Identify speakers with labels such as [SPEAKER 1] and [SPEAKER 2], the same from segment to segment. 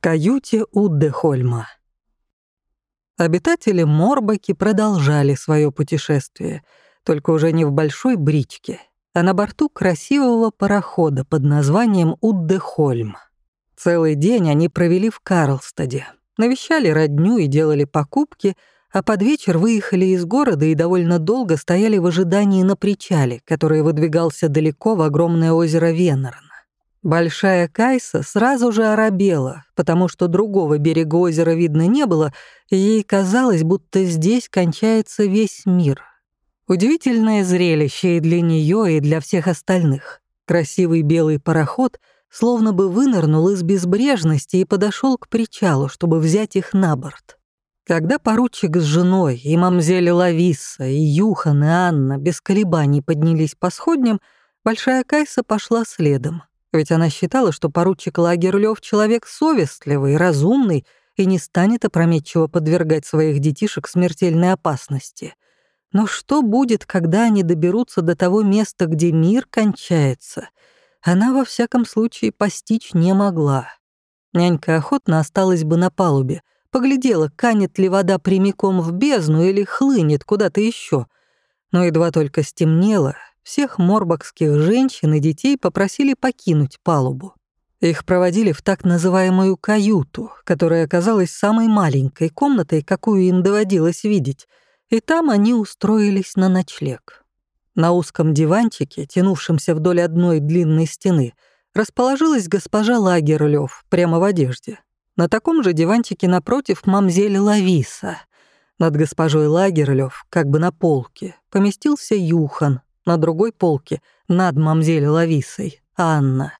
[SPEAKER 1] каюте у Дехольма. Обитатели Морбаки продолжали свое путешествие, только уже не в большой бричке, а на борту красивого парохода под названием Уддехольм. Целый день они провели в Карлстаде, навещали родню и делали покупки, а под вечер выехали из города и довольно долго стояли в ожидании на причале, который выдвигался далеко в огромное озеро Венерн. Большая Кайса сразу же оробела, потому что другого берега озера видно не было, и ей казалось, будто здесь кончается весь мир. Удивительное зрелище и для нее, и для всех остальных. Красивый белый пароход словно бы вынырнул из безбрежности и подошел к причалу, чтобы взять их на борт. Когда поручик с женой, и мамзели Лависса, и Юхан, и Анна без колебаний поднялись по сходням, Большая Кайса пошла следом — ведь она считала, что поручик Лагерлёв человек совестливый, разумный и не станет опрометчиво подвергать своих детишек смертельной опасности. Но что будет, когда они доберутся до того места, где мир кончается? Она, во всяком случае, постичь не могла. Нянька охотно осталась бы на палубе, поглядела, канет ли вода прямиком в бездну или хлынет куда-то еще. Но едва только стемнело, всех морбокских женщин и детей попросили покинуть палубу. Их проводили в так называемую каюту, которая оказалась самой маленькой комнатой, какую им доводилось видеть, и там они устроились на ночлег. На узком диванчике, тянувшемся вдоль одной длинной стены, расположилась госпожа Лагерлёв прямо в одежде. На таком же диванчике напротив мамзель Лависа. Над госпожой Лагерлёв, как бы на полке, поместился Юхан, на другой полке, над мамзель Лависой, Анна.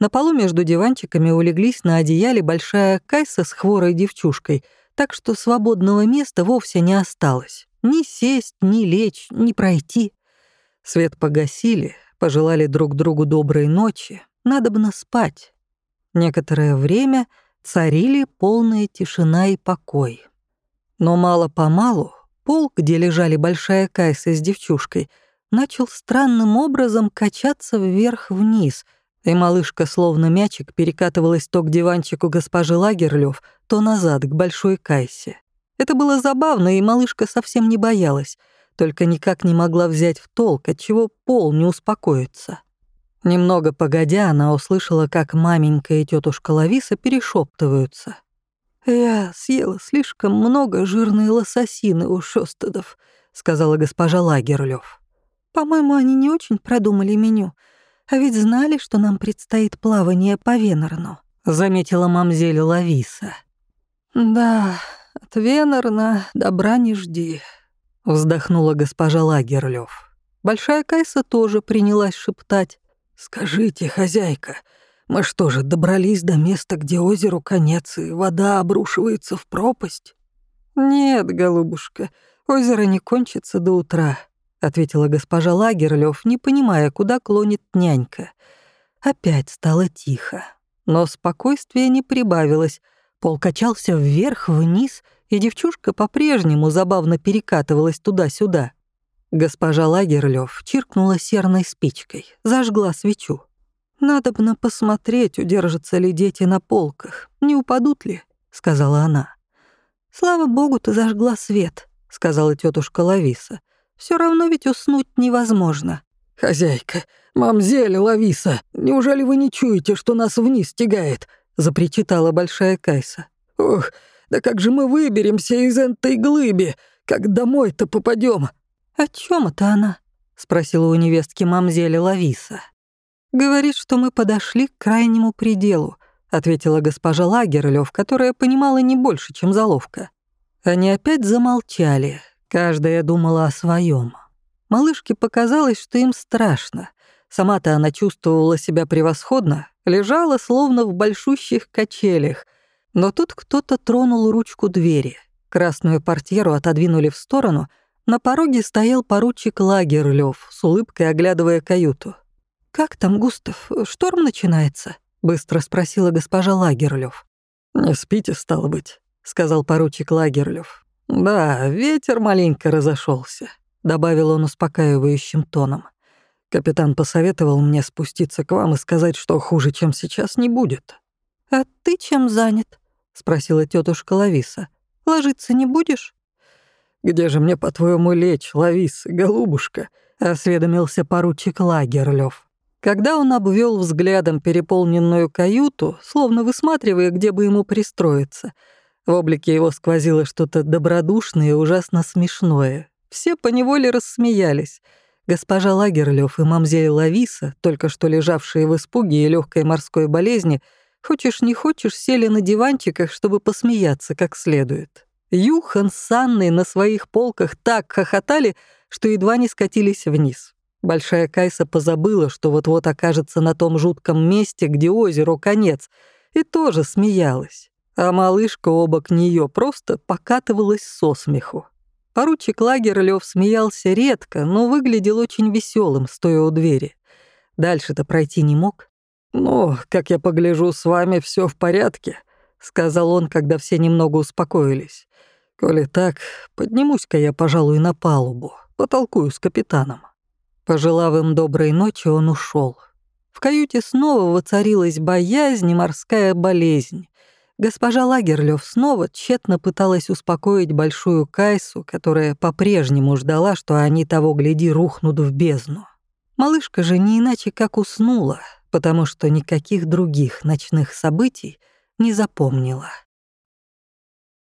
[SPEAKER 1] На полу между диванчиками улеглись на одеяле большая кайса с хворой девчушкой, так что свободного места вовсе не осталось. Ни сесть, ни лечь, ни пройти. Свет погасили, пожелали друг другу доброй ночи, надобно спать. Некоторое время царили полная тишина и покой. Но мало-помалу пол, где лежали большая кайса с девчушкой — начал странным образом качаться вверх-вниз, и малышка, словно мячик, перекатывалась то к диванчику госпожи Лагерлёв, то назад, к большой кайсе. Это было забавно, и малышка совсем не боялась, только никак не могла взять в толк, отчего пол не успокоится. Немного погодя, она услышала, как маменька и тетушка Лависа перешептываются. «Я съела слишком много жирной лососины у Шостедов», — сказала госпожа Лагерлёв. По-моему, они не очень продумали меню. А ведь знали, что нам предстоит плавание по Венерну», — заметила мамзель Лависа. «Да, от Венерна добра не жди», — вздохнула госпожа Лагерлёв. Большая Кайса тоже принялась шептать. «Скажите, хозяйка, мы что же, добрались до места, где озеру конец, и вода обрушивается в пропасть?» «Нет, голубушка, озеро не кончится до утра ответила госпожа Лагерлёв, не понимая, куда клонит нянька. Опять стало тихо. Но спокойствие не прибавилось. Пол качался вверх-вниз, и девчушка по-прежнему забавно перекатывалась туда-сюда. Госпожа Лагерлёв чиркнула серной спичкой, зажгла свечу. «Надобно посмотреть, удержатся ли дети на полках, не упадут ли», — сказала она. «Слава богу, ты зажгла свет», — сказала тетушка Лависа. Все равно ведь уснуть невозможно.
[SPEAKER 2] «Хозяйка, мамзель Лависа, неужели вы не чуете, что нас вниз тягает?» — запричитала большая Кайса. «Ох, да как же мы выберемся из этой глыби? Как домой-то попадем?
[SPEAKER 1] «О чем это она?» — спросила у невестки мамзели Лависа. «Говорит, что мы подошли к крайнему пределу», — ответила госпожа Лагерлёв, которая понимала не больше, чем заловка. Они опять замолчали, Каждая думала о своем. Малышке показалось, что им страшно. Сама-то она чувствовала себя превосходно, лежала словно в большущих качелях. Но тут кто-то тронул ручку двери. Красную портьеру отодвинули в сторону. На пороге стоял поручик Лагерлёв, с улыбкой оглядывая каюту. «Как там, Густав? Шторм начинается?» — быстро спросила госпожа Лагерлёв.
[SPEAKER 2] «Не спите, стало быть», — сказал поручик Лагерлёв. «Да, ветер маленько разошелся, добавил он успокаивающим тоном. «Капитан посоветовал мне спуститься к вам и сказать, что хуже, чем сейчас, не будет».
[SPEAKER 1] «А ты чем занят?» — спросила тетушка Лависа. «Ложиться не будешь?»
[SPEAKER 2] «Где же мне, по-твоему, лечь, Лависа, голубушка?»
[SPEAKER 1] — осведомился поручик Лагерлёв. Когда он обвел взглядом переполненную каюту, словно высматривая, где бы ему пристроиться, в облике его сквозило что-то добродушное и ужасно смешное. Все поневоле рассмеялись. Госпожа Лагерлёв и мамзель Лависа, только что лежавшие в испуге и легкой морской болезни, хочешь не хочешь, сели на диванчиках, чтобы посмеяться как следует. Юхан с Анной на своих полках так хохотали, что едва не скатились вниз. Большая Кайса позабыла, что вот-вот окажется на том жутком месте, где озеру конец, и тоже смеялась. А малышка обок нее просто покатывалась со смеху. Поручик Лагерлёв смеялся редко, но выглядел очень веселым, стоя у двери. Дальше-то пройти не мог.
[SPEAKER 2] «Ну, как я погляжу, с вами все в порядке», — сказал он, когда все немного успокоились. «Коли так, поднимусь-ка я, пожалуй, на палубу, потолкую с капитаном».
[SPEAKER 1] Пожелав им доброй ночи, он ушел. В каюте снова воцарилась боязнь и морская болезнь. Госпожа Лагерлёв снова тщетно пыталась успокоить большую Кайсу, которая по-прежнему ждала, что они того гляди рухнут в бездну. Малышка же не иначе как уснула, потому что никаких других ночных событий не запомнила.